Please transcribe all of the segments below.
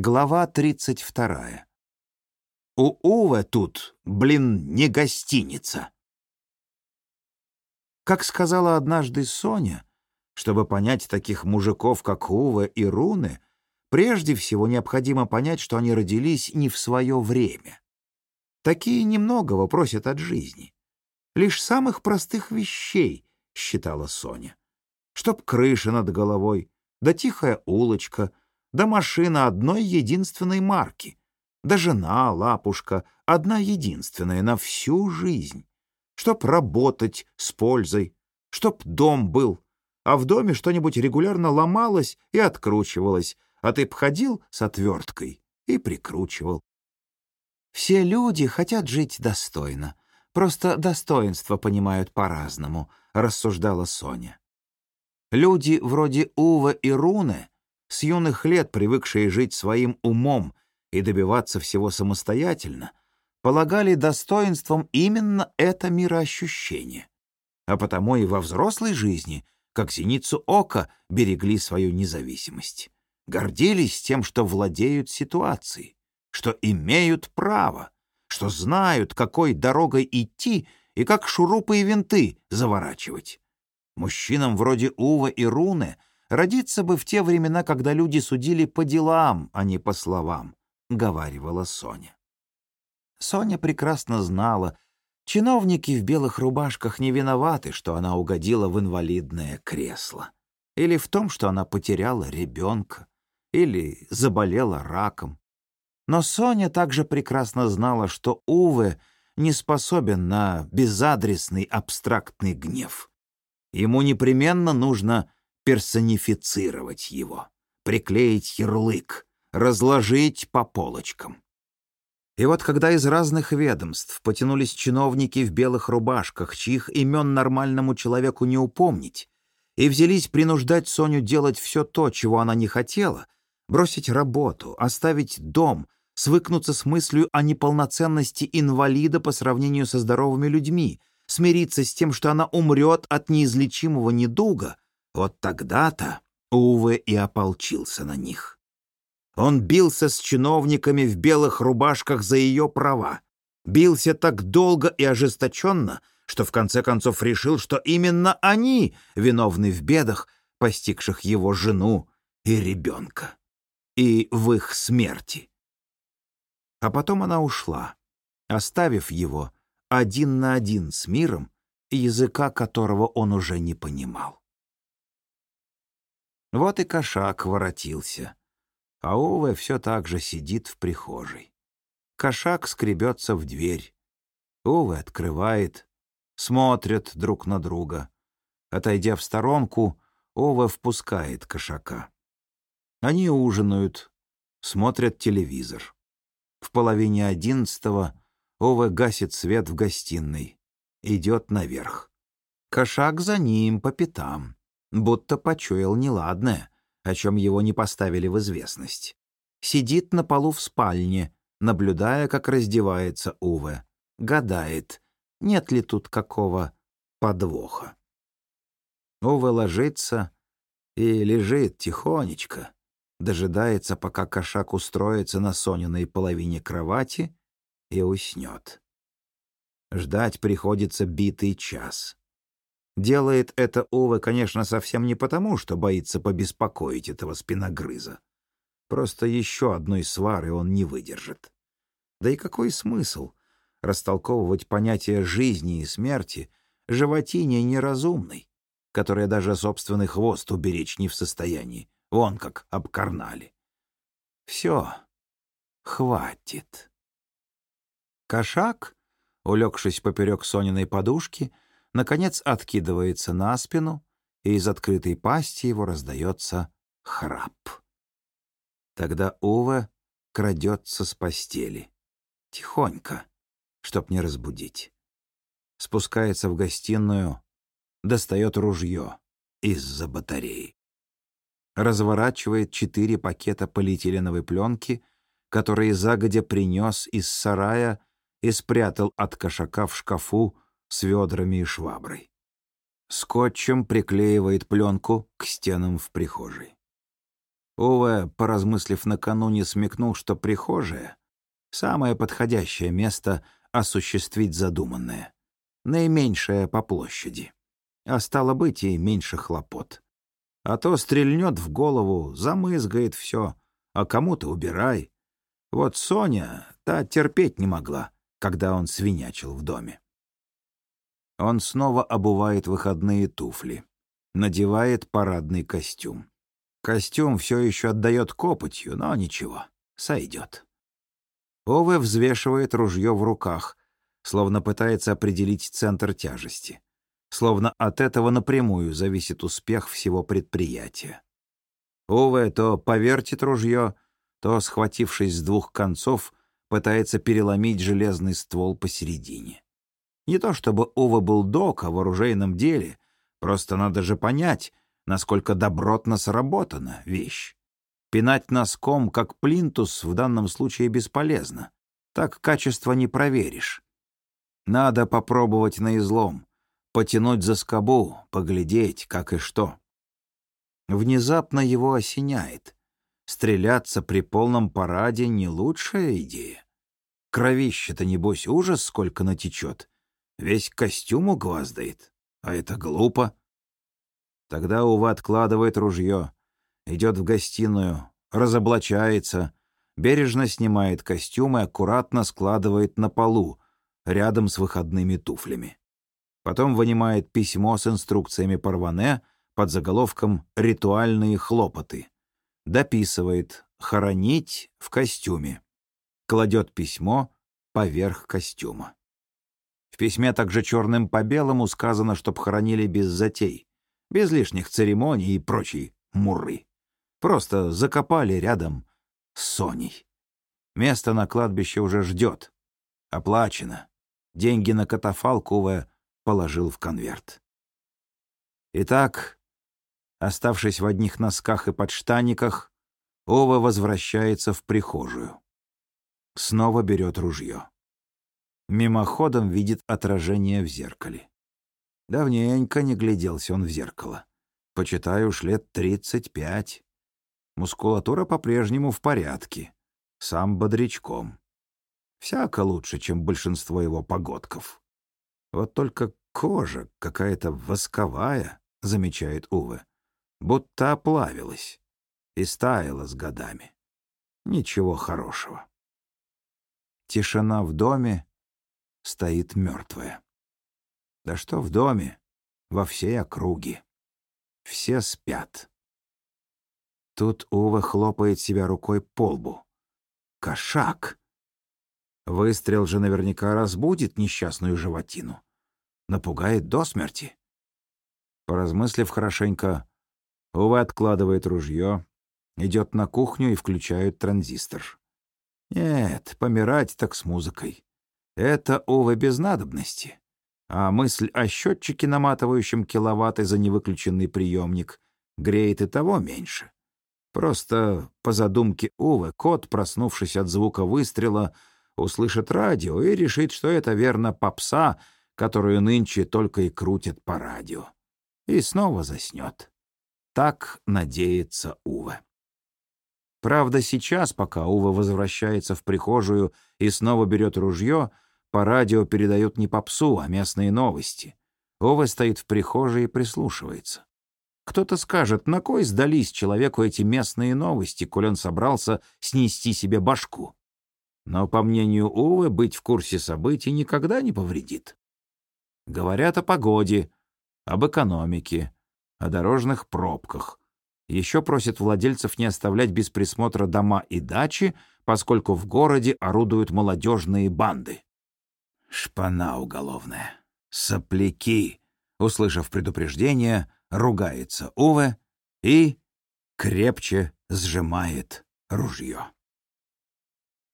Глава 32. У Уве тут, блин, не гостиница. Как сказала однажды Соня, чтобы понять таких мужиков, как Уве и Руны, прежде всего необходимо понять, что они родились не в свое время. Такие немногого просят от жизни. Лишь самых простых вещей, считала Соня. Чтоб крыша над головой, да тихая улочка — да машина одной единственной марки, да жена, лапушка, одна единственная на всю жизнь, чтоб работать с пользой, чтоб дом был, а в доме что-нибудь регулярно ломалось и откручивалось, а ты б с отверткой и прикручивал. Все люди хотят жить достойно, просто достоинство понимают по-разному, рассуждала Соня. Люди вроде Ува и Руны с юных лет привыкшие жить своим умом и добиваться всего самостоятельно, полагали достоинством именно это мироощущение. А потому и во взрослой жизни, как зеницу ока, берегли свою независимость. Гордились тем, что владеют ситуацией, что имеют право, что знают, какой дорогой идти и как шурупы и винты заворачивать. Мужчинам вроде Ува и Руны — Родиться бы в те времена, когда люди судили по делам, а не по словам, — говаривала Соня. Соня прекрасно знала, чиновники в белых рубашках не виноваты, что она угодила в инвалидное кресло. Или в том, что она потеряла ребенка, или заболела раком. Но Соня также прекрасно знала, что Уве не способен на безадресный абстрактный гнев. Ему непременно нужно персонифицировать его, приклеить ярлык, разложить по полочкам. И вот когда из разных ведомств потянулись чиновники в белых рубашках, чьих имен нормальному человеку не упомнить, и взялись принуждать Соню делать все то, чего она не хотела, бросить работу, оставить дом, свыкнуться с мыслью о неполноценности инвалида по сравнению со здоровыми людьми, смириться с тем, что она умрет от неизлечимого недуга — вот тогда-то Уве и ополчился на них. Он бился с чиновниками в белых рубашках за ее права. Бился так долго и ожесточенно, что в конце концов решил, что именно они виновны в бедах, постигших его жену и ребенка, и в их смерти. А потом она ушла, оставив его один на один с миром, языка которого он уже не понимал. Вот и кошак воротился. А Уве все так же сидит в прихожей. Кошак скребется в дверь. Уве открывает. Смотрят друг на друга. Отойдя в сторонку, Уве впускает кошака. Они ужинают, смотрят телевизор. В половине одиннадцатого Уве гасит свет в гостиной. Идет наверх. Кошак за ним по пятам будто почуял неладное, о чем его не поставили в известность. Сидит на полу в спальне, наблюдая, как раздевается Уве. Гадает, нет ли тут какого подвоха. Уве ложится и лежит тихонечко, дожидается, пока кошак устроится на Сониной половине кровати и уснет. Ждать приходится битый час. Делает это Ова, конечно, совсем не потому, что боится побеспокоить этого спиногрыза. Просто еще одной свары он не выдержит. Да и какой смысл растолковывать понятие жизни и смерти животине неразумной, которая даже собственный хвост уберечь не в состоянии, вон как обкарнали. Все, хватит. Кошак, улегшись поперек Сониной подушки, — наконец откидывается на спину, и из открытой пасти его раздается храп. Тогда Ува крадется с постели. Тихонько, чтоб не разбудить. Спускается в гостиную, достает ружье из-за батареи. Разворачивает четыре пакета полиэтиленовой пленки, которые загодя принес из сарая и спрятал от кошака в шкафу с ведрами и шваброй. Скотчем приклеивает пленку к стенам в прихожей. Уве, поразмыслив накануне, смекнул, что прихожая — самое подходящее место осуществить задуманное, наименьшее по площади, а стало быть и меньше хлопот. А то стрельнет в голову, замызгает все, а кому-то убирай. Вот Соня, та терпеть не могла, когда он свинячил в доме. Он снова обувает выходные туфли, надевает парадный костюм. Костюм все еще отдает копотью, но ничего, сойдет. Ове взвешивает ружье в руках, словно пытается определить центр тяжести. Словно от этого напрямую зависит успех всего предприятия. Ове то повертит ружье, то, схватившись с двух концов, пытается переломить железный ствол посередине. Не то чтобы Ова был дока в оружейном деле, просто надо же понять, насколько добротно сработана вещь. Пинать носком, как плинтус, в данном случае бесполезно. Так качество не проверишь. Надо попробовать на излом, потянуть за скобу, поглядеть, как и что. Внезапно его осеняет. Стреляться при полном параде — не лучшая идея. Кровище-то, небось, ужас сколько натечет. Весь костюм угваздает. А это глупо. Тогда Ува откладывает ружье, идет в гостиную, разоблачается, бережно снимает костюм и аккуратно складывает на полу, рядом с выходными туфлями. Потом вынимает письмо с инструкциями Парване под заголовком «Ритуальные хлопоты». Дописывает «Хоронить в костюме». Кладет письмо поверх костюма. Письме также черным по белому сказано, чтоб хоронили без затей без лишних церемоний и прочей муры. Просто закопали рядом с Соней. Место на кладбище уже ждет. Оплачено. Деньги на катафалк Уве положил в конверт. Итак, оставшись в одних носках и подштаниках, Ова возвращается в прихожую. Снова берет ружье. Мимоходом видит отражение в зеркале. Давненько не гляделся он в зеркало. Почитаю уж лет тридцать пять. Мускулатура по-прежнему в порядке. Сам бодрячком. Всяко лучше, чем большинство его погодков. Вот только кожа какая-то восковая, замечает Уве, будто оплавилась и стаяла с годами. Ничего хорошего. Тишина в доме стоит мертвая. Да что в доме, во всей округе. Все спят. Тут Ува хлопает себя рукой по лбу. Кошак! Выстрел же наверняка разбудит несчастную животину. Напугает до смерти. Поразмыслив хорошенько, Ува откладывает ружье, идет на кухню и включает транзистор. Нет, помирать так с музыкой. Это Ува без надобности а мысль о счетчике, наматывающем киловатты за невыключенный приемник, греет и того меньше. Просто по задумке Увы, кот, проснувшись от звука выстрела, услышит радио и решит, что это верно попса, которую нынче только и крутят по радио. И снова заснет. Так надеется Уве. Правда, сейчас, пока Ува возвращается в прихожую и снова берет ружье, по радио передают не попсу, а местные новости. Ова стоит в прихожей и прислушивается. Кто-то скажет, на кой сдались человеку эти местные новости, коль он собрался снести себе башку. Но, по мнению Увы, быть в курсе событий никогда не повредит. Говорят о погоде, об экономике, о дорожных пробках. Еще просят владельцев не оставлять без присмотра дома и дачи, поскольку в городе орудуют молодежные банды. Шпана уголовная. Сопляки. Услышав предупреждение, ругается Уве и крепче сжимает ружье.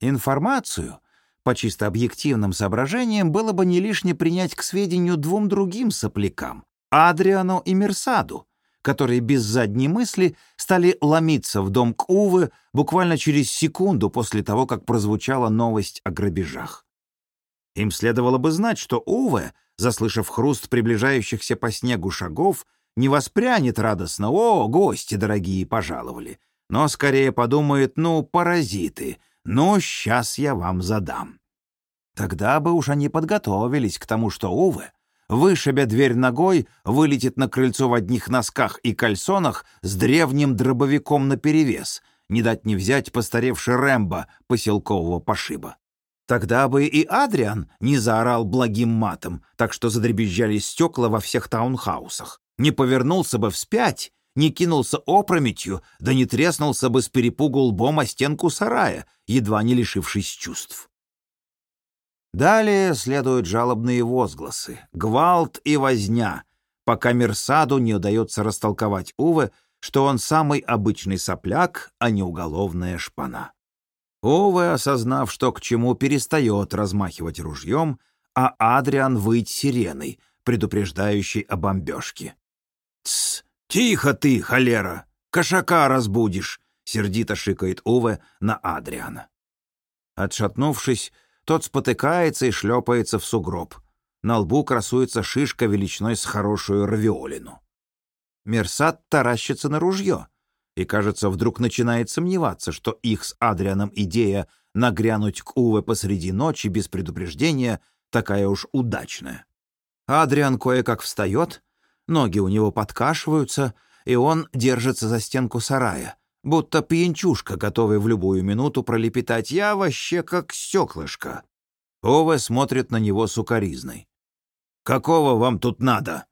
Информацию по чисто объективным соображениям было бы не лишне принять к сведению двум другим соплякам — Адриану и Мерсаду, которые без задней мысли стали ломиться в дом к Уве буквально через секунду после того, как прозвучала новость о грабежах. Им следовало бы знать, что Уве, заслышав хруст приближающихся по снегу шагов, не воспрянет радостно «О, гости дорогие, пожаловали!» но скорее подумает, ну, паразиты, ну, сейчас я вам задам. Тогда бы уж они подготовились к тому, что Уве, вышибя дверь ногой, вылетит на крыльцо в одних носках и кальсонах с древним дробовиком наперевес, не дать не взять постаревший Рэмбо поселкового пошиба. Тогда бы и Адриан не заорал благим матом, так что задребезжали стекла во всех таунхаусах, не повернулся бы вспять, не кинулся опрометью, да не треснулся бы с перепугу лбом о стенку сарая, едва не лишившись чувств. Далее следуют жалобные возгласы, гвалт и возня, пока Мерсаду не удается растолковать Уве, что он самый обычный сопляк, а не уголовная шпана. Уве, осознав, что к чему, перестает размахивать ружьем, а Адриан выть сиреной, предупреждающей о бомбежке. «Тсс! Тихо ты, холера! Кошака разбудишь!» — сердито шикает Уве на Адриана. Отшатнувшись, тот спотыкается и шлепается в сугроб. На лбу красуется шишка величиной с хорошую равиолину. Мерсат таращится на ружье и, кажется, вдруг начинает сомневаться, что их с Адрианом идея нагрянуть к Уве посреди ночи без предупреждения такая уж удачная. Адриан кое-как встает, ноги у него подкашиваются, и он держится за стенку сарая, будто пьянчушка, готовый в любую минуту пролепетать «Я вообще как стеклышко». Ове смотрит на него сукоризной. «Какого вам тут надо?»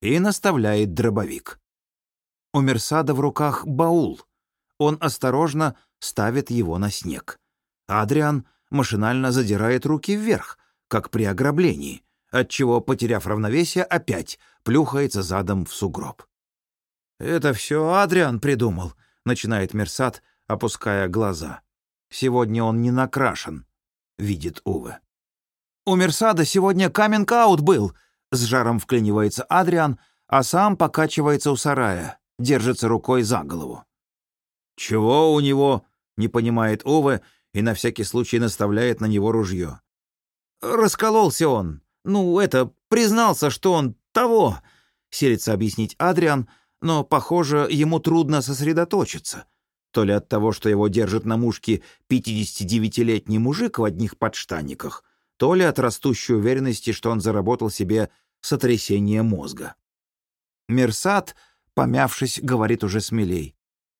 и наставляет дробовик. У Мерсада в руках баул. Он осторожно ставит его на снег. Адриан машинально задирает руки вверх, как при ограблении, отчего, потеряв равновесие, опять плюхается задом в сугроб. «Это все Адриан придумал», — начинает Мерсат, опуская глаза. «Сегодня он не накрашен», — видит Уве. «У Мерсада сегодня каминг-аут был», — с жаром вклинивается Адриан, а сам покачивается у сарая, держится рукой за голову. «Чего у него?» — не понимает Уве и на всякий случай наставляет на него ружье. «Раскололся он. Ну, это, признался, что он того», — селится объяснить Адриан, но, похоже, ему трудно сосредоточиться. То ли от того, что его держит на мушке 59-летний мужик в одних подштанниках, то ли от растущей уверенности, что он заработал себе сотрясение мозга. Мерсат, помявшись, говорит уже смелей.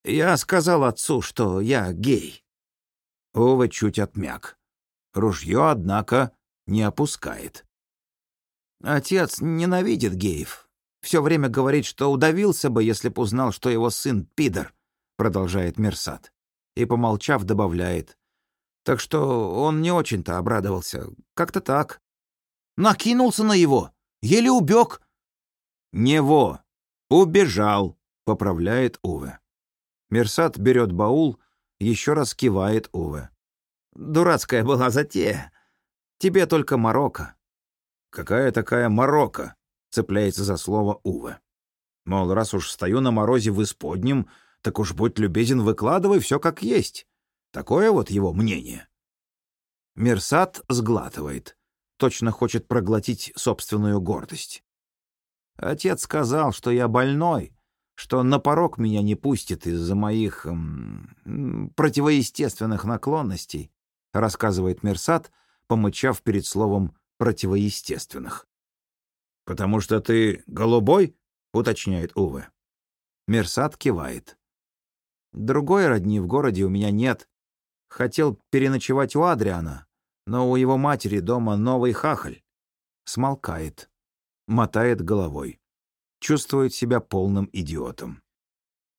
«Я сказал отцу, что я гей». Ова чуть отмяк. Ружье, однако, не опускает. Отец ненавидит геев. Все время говорит, что удавился бы, если б узнал, что его сын — пидор, — продолжает Мерсат. И, помолчав, добавляет. Так что он не очень-то обрадовался. Как-то так. Накинулся на его. Еле убег. Него. Убежал, — поправляет Уве. Мерсат берет баул, еще раз кивает Уве. Дурацкая была затея. Тебе только Марокко. Какая такая Марокко? цепляется за слово Уве. Мол, раз уж стою на морозе в исподнем, так уж будь любезен, выкладывай все как есть. Такое вот его мнение. Мерсат сглатывает. Точно хочет проглотить собственную гордость. Отец сказал, что я больной, что на порог меня не пустит из-за моих м, противоестественных наклонностей, рассказывает Мерсат, помычав перед словом «противоестественных». «Потому что ты голубой?» — уточняет Уве. Мерсат кивает. «Другой родни в городе у меня нет. Хотел переночевать у Адриана, но у его матери дома новый хахаль». Смолкает. Мотает головой. Чувствует себя полным идиотом.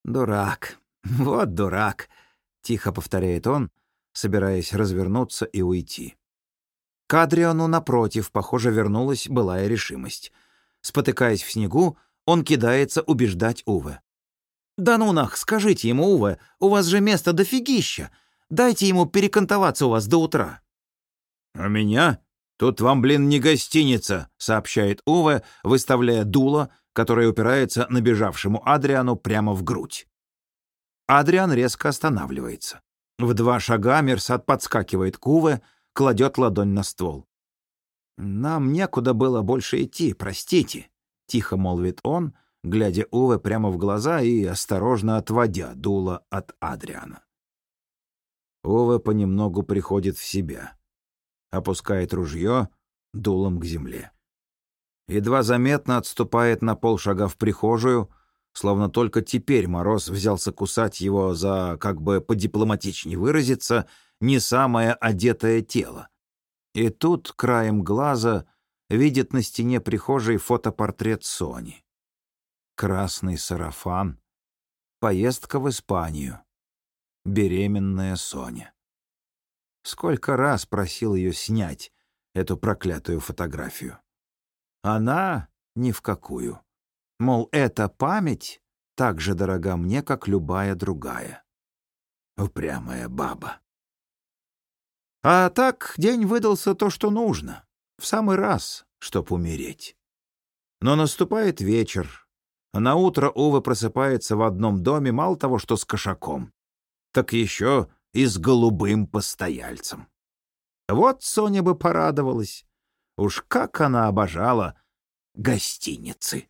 «Дурак. Вот дурак», — тихо повторяет он, собираясь развернуться и уйти. К Адриану, напротив, похоже, вернулась былая решимость. Спотыкаясь в снегу, он кидается убеждать Уве. «Да ну нах, скажите ему, Уве, у вас же место дофигища. Дайте ему перекантоваться у вас до утра». «А меня? Тут вам, блин, не гостиница», — сообщает Уве, выставляя дуло, которое упирается набежавшему Адриану прямо в грудь. Адриан резко останавливается. В два шага Мерсат подскакивает к Уве, кладет ладонь на ствол. «Нам некуда было больше идти, простите», — тихо молвит он, глядя Уве прямо в глаза и осторожно отводя дуло от Адриана. Уве понемногу приходит в себя, опускает ружье дулом к земле. Едва заметно отступает на полшага в прихожую, словно только теперь Мороз взялся кусать его за, как бы подипломатичнее выразиться, не самое одетое тело. И тут краем глаза видит на стене прихожей фотопортрет Сони. Красный сарафан, поездка в Испанию, беременная Соня. Сколько раз просил ее снять эту проклятую фотографию. Она ни в какую. Мол, эта память так же дорога мне, как любая другая. Упрямая баба. А так день выдался то, что нужно. В самый раз, чтоб умереть. Но наступает вечер. На утро Ува просыпается в одном доме мало того, что с кошаком, так еще и с голубым постояльцем. Вот Соня бы порадовалась. Уж как она обожала гостиницы.